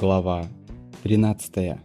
Глава 13.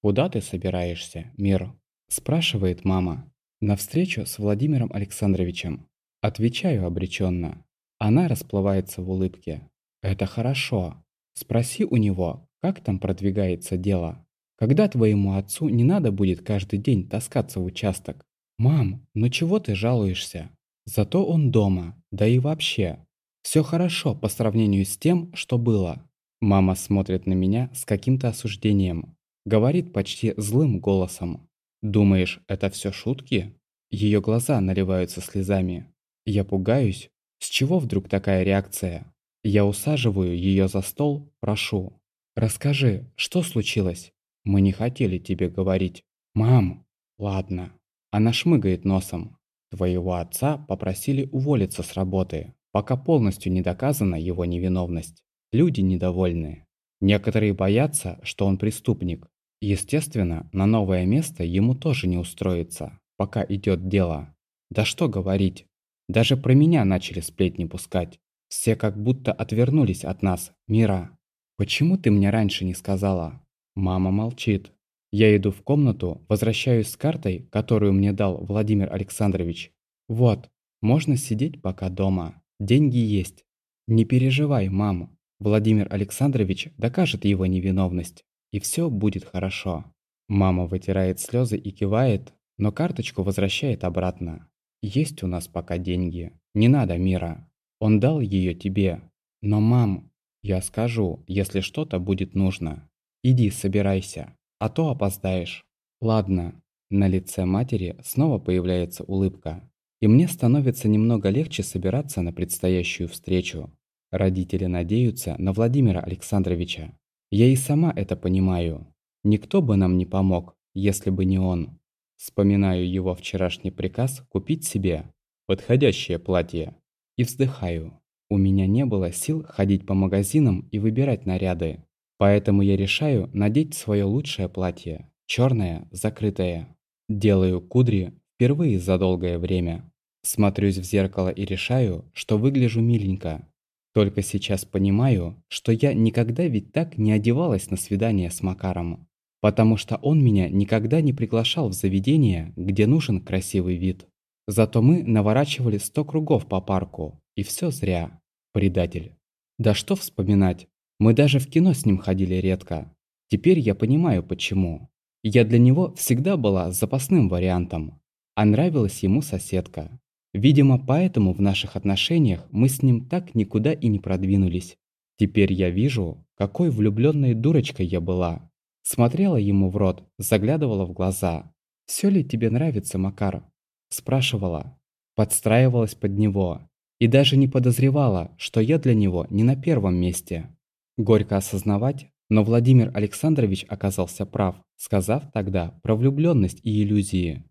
«Куда ты собираешься, Мир?» – спрашивает мама. «На встречу с Владимиром Александровичем». Отвечаю обреченно. Она расплывается в улыбке. «Это хорошо. Спроси у него, как там продвигается дело. Когда твоему отцу не надо будет каждый день таскаться в участок? Мам, ну чего ты жалуешься? Зато он дома, да и вообще. Все хорошо по сравнению с тем, что было. Мама смотрит на меня с каким-то осуждением. Говорит почти злым голосом. «Думаешь, это все шутки?» Ее глаза наливаются слезами. Я пугаюсь. С чего вдруг такая реакция? Я усаживаю ее за стол, прошу. «Расскажи, что случилось?» «Мы не хотели тебе говорить». «Мам!» «Ладно». Она шмыгает носом. Твоего отца попросили уволиться с работы, пока полностью не доказана его невиновность. Люди недовольны. Некоторые боятся, что он преступник. Естественно, на новое место ему тоже не устроиться, пока идет дело. Да что говорить. Даже про меня начали сплетни пускать. Все как будто отвернулись от нас, мира. Почему ты мне раньше не сказала? Мама молчит. Я иду в комнату, возвращаюсь с картой, которую мне дал Владимир Александрович. Вот, можно сидеть пока дома. Деньги есть. Не переживай, мама. Владимир Александрович докажет его невиновность, и все будет хорошо. Мама вытирает слезы и кивает, но карточку возвращает обратно. Есть у нас пока деньги. Не надо мира. Он дал ее тебе. Но, мам, я скажу, если что-то будет нужно. Иди, собирайся, а то опоздаешь. Ладно. На лице матери снова появляется улыбка. И мне становится немного легче собираться на предстоящую встречу. Родители надеются на Владимира Александровича. Я и сама это понимаю. Никто бы нам не помог, если бы не он. Вспоминаю его вчерашний приказ купить себе подходящее платье. И вздыхаю. У меня не было сил ходить по магазинам и выбирать наряды. Поэтому я решаю надеть свое лучшее платье. черное, закрытое. Делаю кудри впервые за долгое время. Смотрюсь в зеркало и решаю, что выгляжу миленько. Только сейчас понимаю, что я никогда ведь так не одевалась на свидание с Макаром. Потому что он меня никогда не приглашал в заведение, где нужен красивый вид. Зато мы наворачивали сто кругов по парку. И все зря. Предатель. Да что вспоминать. Мы даже в кино с ним ходили редко. Теперь я понимаю почему. Я для него всегда была запасным вариантом. А нравилась ему соседка. Видимо, поэтому в наших отношениях мы с ним так никуда и не продвинулись. Теперь я вижу, какой влюбленной дурочкой я была. Смотрела ему в рот, заглядывала в глаза. «Все ли тебе нравится, Макар?» Спрашивала. Подстраивалась под него. И даже не подозревала, что я для него не на первом месте. Горько осознавать, но Владимир Александрович оказался прав, сказав тогда про влюбленность и иллюзии.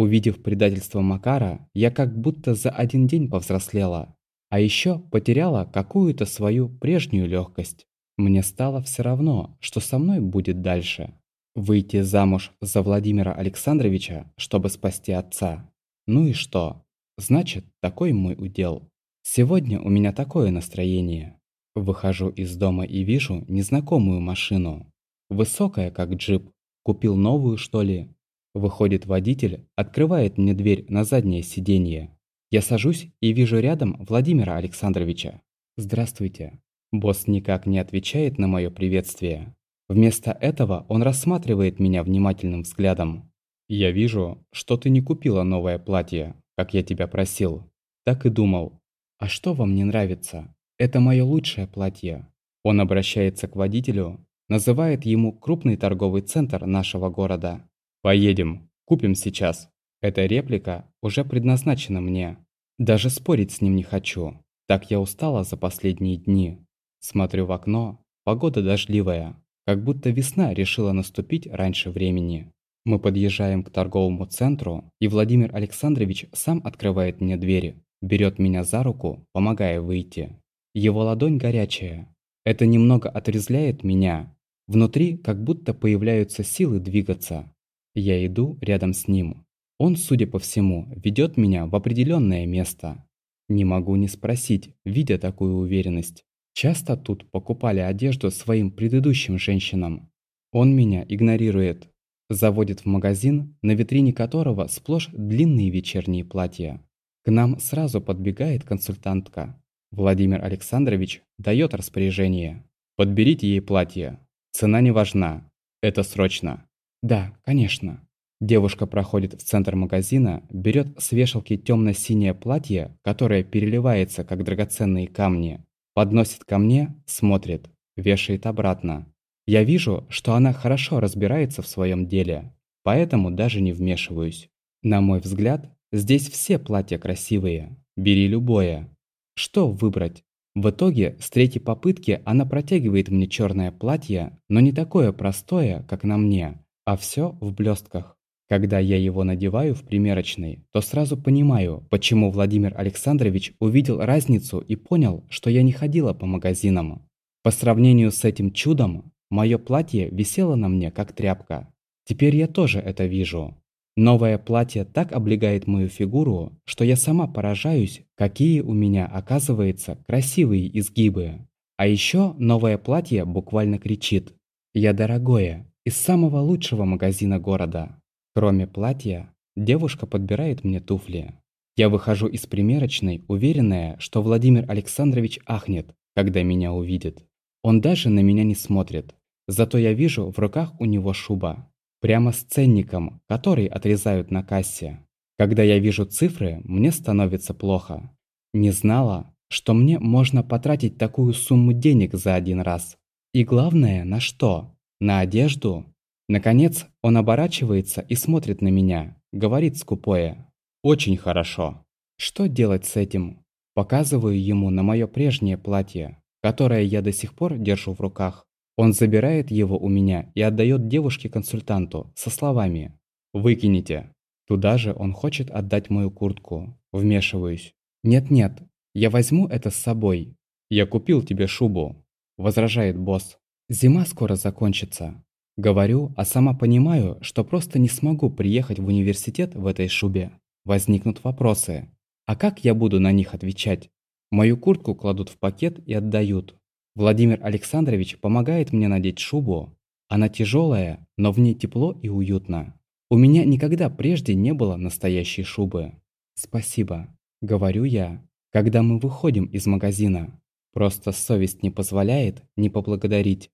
Увидев предательство Макара, я как будто за один день повзрослела. А еще потеряла какую-то свою прежнюю легкость. Мне стало все равно, что со мной будет дальше. Выйти замуж за Владимира Александровича, чтобы спасти отца. Ну и что? Значит, такой мой удел. Сегодня у меня такое настроение. Выхожу из дома и вижу незнакомую машину. Высокая, как джип. Купил новую, что ли? Выходит водитель, открывает мне дверь на заднее сиденье. Я сажусь и вижу рядом Владимира Александровича. «Здравствуйте». Босс никак не отвечает на мое приветствие. Вместо этого он рассматривает меня внимательным взглядом. «Я вижу, что ты не купила новое платье, как я тебя просил. Так и думал. А что вам не нравится? Это мое лучшее платье». Он обращается к водителю, называет ему крупный торговый центр нашего города. «Поедем, купим сейчас». Эта реплика уже предназначена мне. Даже спорить с ним не хочу. Так я устала за последние дни. Смотрю в окно, погода дождливая, как будто весна решила наступить раньше времени. Мы подъезжаем к торговому центру, и Владимир Александрович сам открывает мне двери, берет меня за руку, помогая выйти. Его ладонь горячая. Это немного отрезляет меня. Внутри как будто появляются силы двигаться. Я иду рядом с ним. Он, судя по всему, ведет меня в определенное место. Не могу не спросить, видя такую уверенность. Часто тут покупали одежду своим предыдущим женщинам. Он меня игнорирует. Заводит в магазин, на витрине которого сплошь длинные вечерние платья. К нам сразу подбегает консультантка. Владимир Александрович дает распоряжение. Подберите ей платье. Цена не важна. Это срочно. Да, конечно. Девушка проходит в центр магазина, берет с вешалки темно-синее платье, которое переливается, как драгоценные камни, подносит ко мне, смотрит, вешает обратно. Я вижу, что она хорошо разбирается в своем деле, поэтому даже не вмешиваюсь. На мой взгляд, здесь все платья красивые, бери любое. Что выбрать? В итоге, с третьей попытки она протягивает мне черное платье, но не такое простое, как на мне, а все в блестках. Когда я его надеваю в примерочной, то сразу понимаю, почему Владимир Александрович увидел разницу и понял, что я не ходила по магазинам. По сравнению с этим чудом, мое платье висело на мне как тряпка. Теперь я тоже это вижу. Новое платье так облегает мою фигуру, что я сама поражаюсь, какие у меня, оказывается, красивые изгибы. А еще новое платье буквально кричит «Я дорогое, из самого лучшего магазина города». Кроме платья, девушка подбирает мне туфли. Я выхожу из примерочной, уверенная, что Владимир Александрович ахнет, когда меня увидит. Он даже на меня не смотрит. Зато я вижу в руках у него шуба. Прямо с ценником, который отрезают на кассе. Когда я вижу цифры, мне становится плохо. Не знала, что мне можно потратить такую сумму денег за один раз. И главное, на что? На одежду? Наконец, он оборачивается и смотрит на меня, говорит скупое. «Очень хорошо. Что делать с этим?» Показываю ему на мое прежнее платье, которое я до сих пор держу в руках. Он забирает его у меня и отдает девушке-консультанту со словами «Выкините». Туда же он хочет отдать мою куртку. Вмешиваюсь. «Нет-нет, я возьму это с собой. Я купил тебе шубу», – возражает босс. «Зима скоро закончится. Говорю, а сама понимаю, что просто не смогу приехать в университет в этой шубе. Возникнут вопросы. А как я буду на них отвечать? Мою куртку кладут в пакет и отдают. Владимир Александрович помогает мне надеть шубу. Она тяжелая, но в ней тепло и уютно. У меня никогда прежде не было настоящей шубы. Спасибо, говорю я, когда мы выходим из магазина. Просто совесть не позволяет не поблагодарить.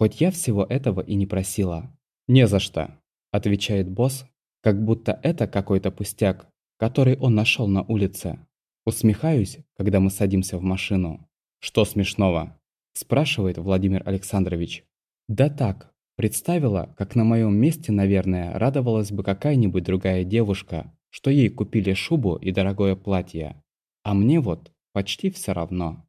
Хоть я всего этого и не просила. «Не за что», – отвечает босс, как будто это какой-то пустяк, который он нашел на улице. Усмехаюсь, когда мы садимся в машину. «Что смешного?» – спрашивает Владимир Александрович. «Да так, представила, как на моем месте, наверное, радовалась бы какая-нибудь другая девушка, что ей купили шубу и дорогое платье. А мне вот почти все равно».